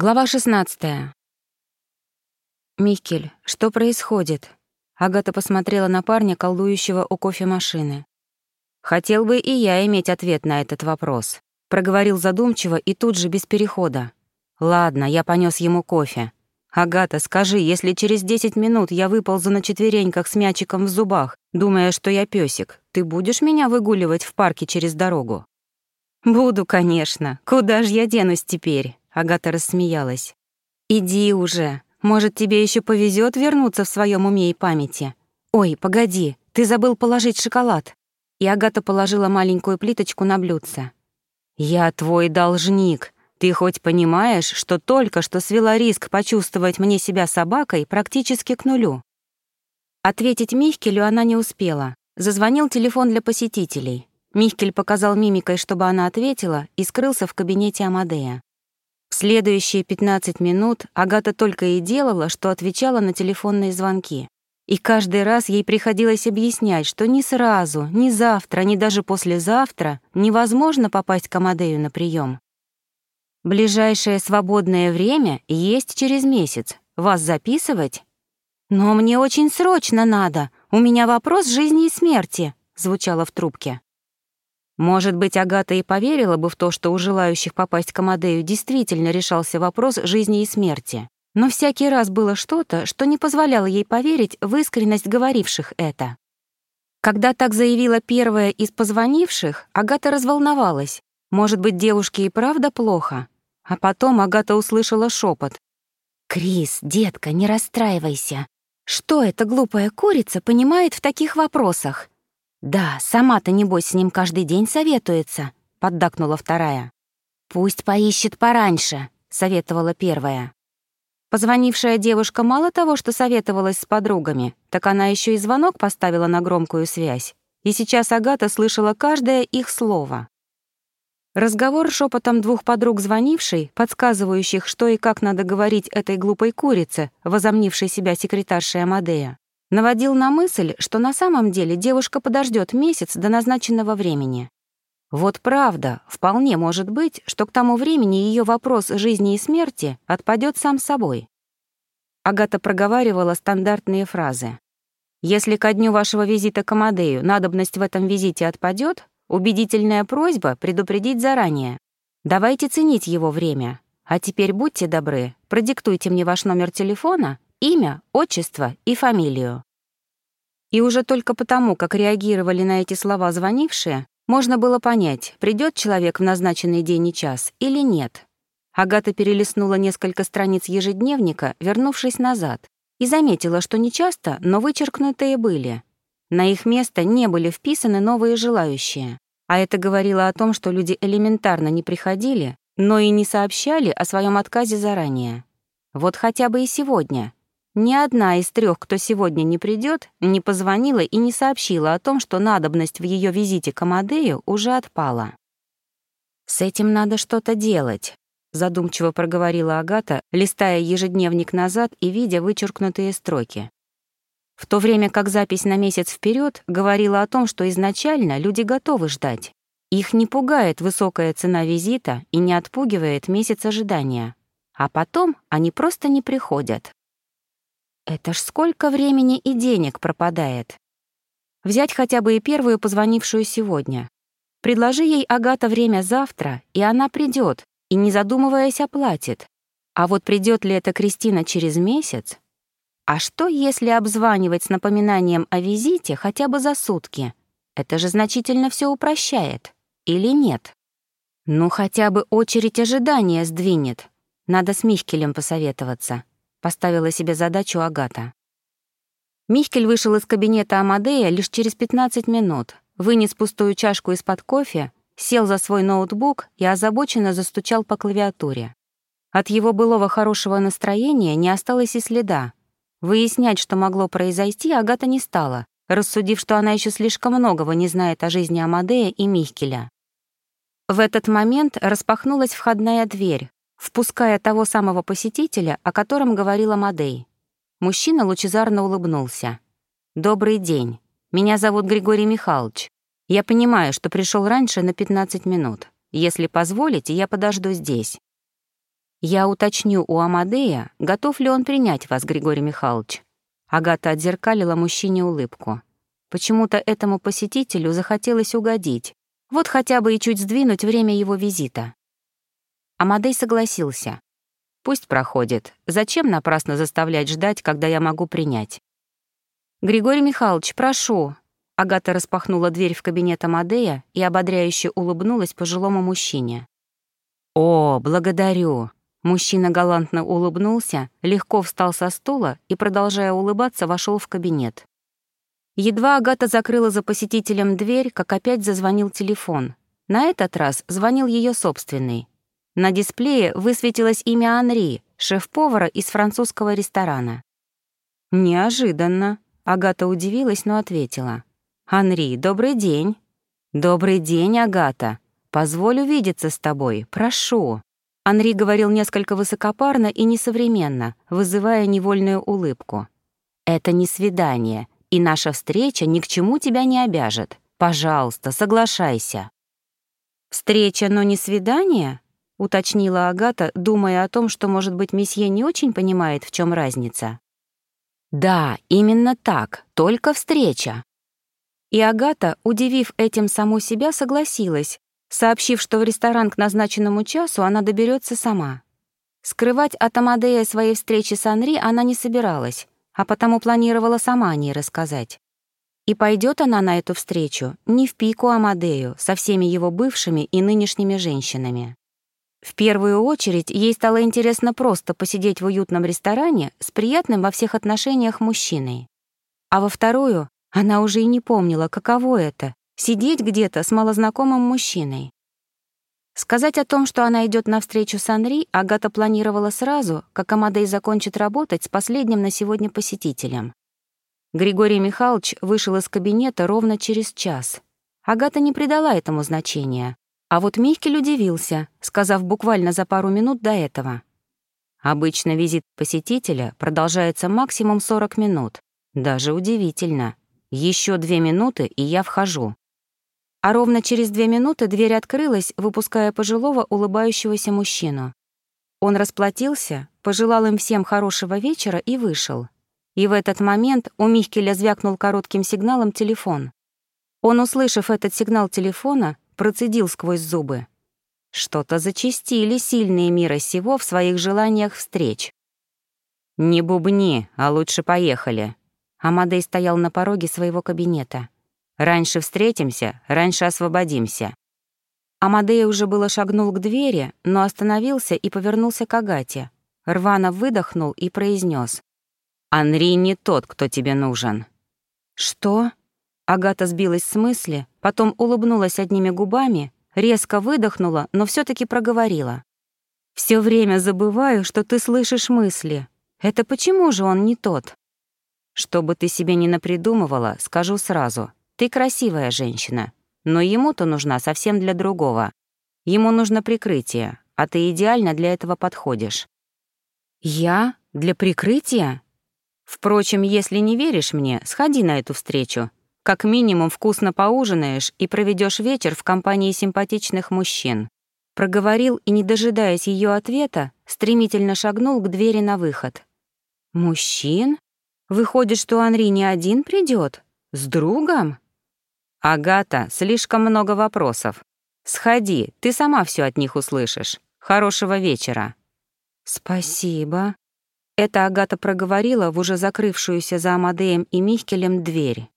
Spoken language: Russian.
Глава 16. «Микель, что происходит?» Агата посмотрела на парня, колдующего у кофемашины. «Хотел бы и я иметь ответ на этот вопрос», — проговорил задумчиво и тут же без перехода. «Ладно, я понёс ему кофе. Агата, скажи, если через 10 минут я выползу на четвереньках с мячиком в зубах, думая, что я пёсик, ты будешь меня выгуливать в парке через дорогу?» «Буду, конечно. Куда ж я денусь теперь?» Агата рассмеялась. «Иди уже. Может, тебе еще повезет вернуться в своем уме и памяти. Ой, погоди, ты забыл положить шоколад». И Агата положила маленькую плиточку на блюдце. «Я твой должник. Ты хоть понимаешь, что только что свела риск почувствовать мне себя собакой практически к нулю?» Ответить Михкелю она не успела. Зазвонил телефон для посетителей. Михкель показал мимикой, чтобы она ответила, и скрылся в кабинете Амадея. Следующие 15 минут Агата только и делала, что отвечала на телефонные звонки. И каждый раз ей приходилось объяснять, что ни сразу, ни завтра, ни даже послезавтра невозможно попасть к Амадею на прием. Ближайшее свободное время есть через месяц. Вас записывать? Но мне очень срочно надо. У меня вопрос жизни и смерти, звучало в трубке. Может быть, Агата и поверила бы в то, что у желающих попасть к Амадею действительно решался вопрос жизни и смерти. Но всякий раз было что-то, что не позволяло ей поверить в искренность говоривших это. Когда так заявила первая из позвонивших, Агата разволновалась. Может быть, девушке и правда плохо? А потом Агата услышала шепот. «Крис, детка, не расстраивайся. Что эта глупая курица понимает в таких вопросах? «Да, сама-то, небось, с ним каждый день советуется», — поддакнула вторая. «Пусть поищет пораньше», — советовала первая. Позвонившая девушка мало того, что советовалась с подругами, так она еще и звонок поставила на громкую связь. И сейчас Агата слышала каждое их слово. Разговор шепотом двух подруг звонившей, подсказывающих, что и как надо говорить этой глупой курице, возомнившей себя секретаршей Амадея, наводил на мысль, что на самом деле девушка подождет месяц до назначенного времени. Вот правда, вполне может быть, что к тому времени ее вопрос жизни и смерти отпадет сам собой. Агата проговаривала стандартные фразы. «Если ко дню вашего визита к Амадею надобность в этом визите отпадет, убедительная просьба предупредить заранее. Давайте ценить его время. А теперь будьте добры, продиктуйте мне ваш номер телефона имя, отчество и фамилию. И уже только потому, как реагировали на эти слова звонившие, можно было понять, придет человек в назначенный день и час или нет. Агата перелистнула несколько страниц ежедневника, вернувшись назад, и заметила, что нечасто, но вычеркнутые были. На их место не были вписаны новые желающие. А это говорило о том, что люди элементарно не приходили, но и не сообщали о своем отказе заранее. Вот хотя бы и сегодня. Ни одна из трех, кто сегодня не придет, не позвонила и не сообщила о том, что надобность в ее визите к Амадею уже отпала. «С этим надо что-то делать», — задумчиво проговорила Агата, листая ежедневник назад и видя вычеркнутые строки. В то время как запись на месяц вперед говорила о том, что изначально люди готовы ждать. Их не пугает высокая цена визита и не отпугивает месяц ожидания. А потом они просто не приходят. Это ж сколько времени и денег пропадает. Взять хотя бы и первую позвонившую сегодня. Предложи ей Агата время завтра, и она придет, и, не задумываясь, оплатит. А вот придет ли эта Кристина через месяц? А что, если обзванивать с напоминанием о визите хотя бы за сутки? Это же значительно все упрощает. Или нет? Ну, хотя бы очередь ожидания сдвинет. Надо с Михкелем посоветоваться. — поставила себе задачу Агата. Михкель вышел из кабинета Амадея лишь через 15 минут, вынес пустую чашку из-под кофе, сел за свой ноутбук и озабоченно застучал по клавиатуре. От его былого хорошего настроения не осталось и следа. Выяснять, что могло произойти, Агата не стала, рассудив, что она еще слишком многого не знает о жизни Амадея и Михкеля. В этот момент распахнулась входная дверь, впуская того самого посетителя, о котором говорила Мадей. Мужчина лучезарно улыбнулся. «Добрый день. Меня зовут Григорий Михайлович. Я понимаю, что пришел раньше на 15 минут. Если позволите, я подожду здесь». «Я уточню у Амадея, готов ли он принять вас, Григорий Михайлович». Агата отзеркалила мужчине улыбку. Почему-то этому посетителю захотелось угодить. Вот хотя бы и чуть сдвинуть время его визита. Амадей согласился. «Пусть проходит. Зачем напрасно заставлять ждать, когда я могу принять?» «Григорий Михайлович, прошу». Агата распахнула дверь в кабинет Амадея и ободряюще улыбнулась пожилому мужчине. «О, благодарю!» Мужчина галантно улыбнулся, легко встал со стула и, продолжая улыбаться, вошел в кабинет. Едва Агата закрыла за посетителем дверь, как опять зазвонил телефон. На этот раз звонил ее собственный. На дисплее высветилось имя Анри, шеф-повара из французского ресторана. «Неожиданно», — Агата удивилась, но ответила. «Анри, добрый день». «Добрый день, Агата. Позволь увидеться с тобой, прошу». Анри говорил несколько высокопарно и несовременно, вызывая невольную улыбку. «Это не свидание, и наша встреча ни к чему тебя не обяжет. Пожалуйста, соглашайся». «Встреча, но не свидание?» — уточнила Агата, думая о том, что, может быть, месье не очень понимает, в чем разница. «Да, именно так, только встреча». И Агата, удивив этим саму себя, согласилась, сообщив, что в ресторан к назначенному часу она доберется сама. Скрывать от Амадея своей встречи с Анри она не собиралась, а потому планировала сама о ней рассказать. И пойдет она на эту встречу не в пику Амадею со всеми его бывшими и нынешними женщинами. В первую очередь ей стало интересно просто посидеть в уютном ресторане с приятным во всех отношениях мужчиной. А во вторую она уже и не помнила, каково это сидеть где-то с малознакомым мужчиной. Сказать о том, что она идет на встречу с Анри, Агата планировала сразу, как Амадей закончит работать с последним на сегодня посетителем. Григорий Михайлович вышел из кабинета ровно через час. Агата не придала этому значения. А вот Михкель удивился, сказав буквально за пару минут до этого. Обычно визит посетителя продолжается максимум 40 минут. Даже удивительно. Еще две минуты, и я вхожу. А ровно через две минуты дверь открылась, выпуская пожилого улыбающегося мужчину. Он расплатился, пожелал им всем хорошего вечера и вышел. И в этот момент у Михкеля звякнул коротким сигналом телефон. Он, услышав этот сигнал телефона, процедил сквозь зубы. Что-то зачистили сильные мира сего в своих желаниях встреч. «Не бубни, а лучше поехали». Амадей стоял на пороге своего кабинета. Раньше встретимся, раньше освободимся». Амадей уже было шагнул к двери, но остановился и повернулся к Агате. Рвано выдохнул и произнес: «Анри не тот, кто тебе нужен». «Что?» Агата сбилась с мысли, потом улыбнулась одними губами, резко выдохнула, но все таки проговорила. Все время забываю, что ты слышишь мысли. Это почему же он не тот?» «Что бы ты себе не напридумывала, скажу сразу. Ты красивая женщина, но ему-то нужна совсем для другого. Ему нужно прикрытие, а ты идеально для этого подходишь. Я? Для прикрытия? Впрочем, если не веришь мне, сходи на эту встречу. Как минимум вкусно поужинаешь и проведешь вечер в компании симпатичных мужчин. Проговорил и, не дожидаясь ее ответа, стремительно шагнул к двери на выход. «Мужчин? Выходит, что Анри не один придет? С другом?» «Агата, слишком много вопросов. Сходи, ты сама все от них услышишь. Хорошего вечера». «Спасибо». Это Агата проговорила в уже закрывшуюся за Амадеем и Михкелем дверь.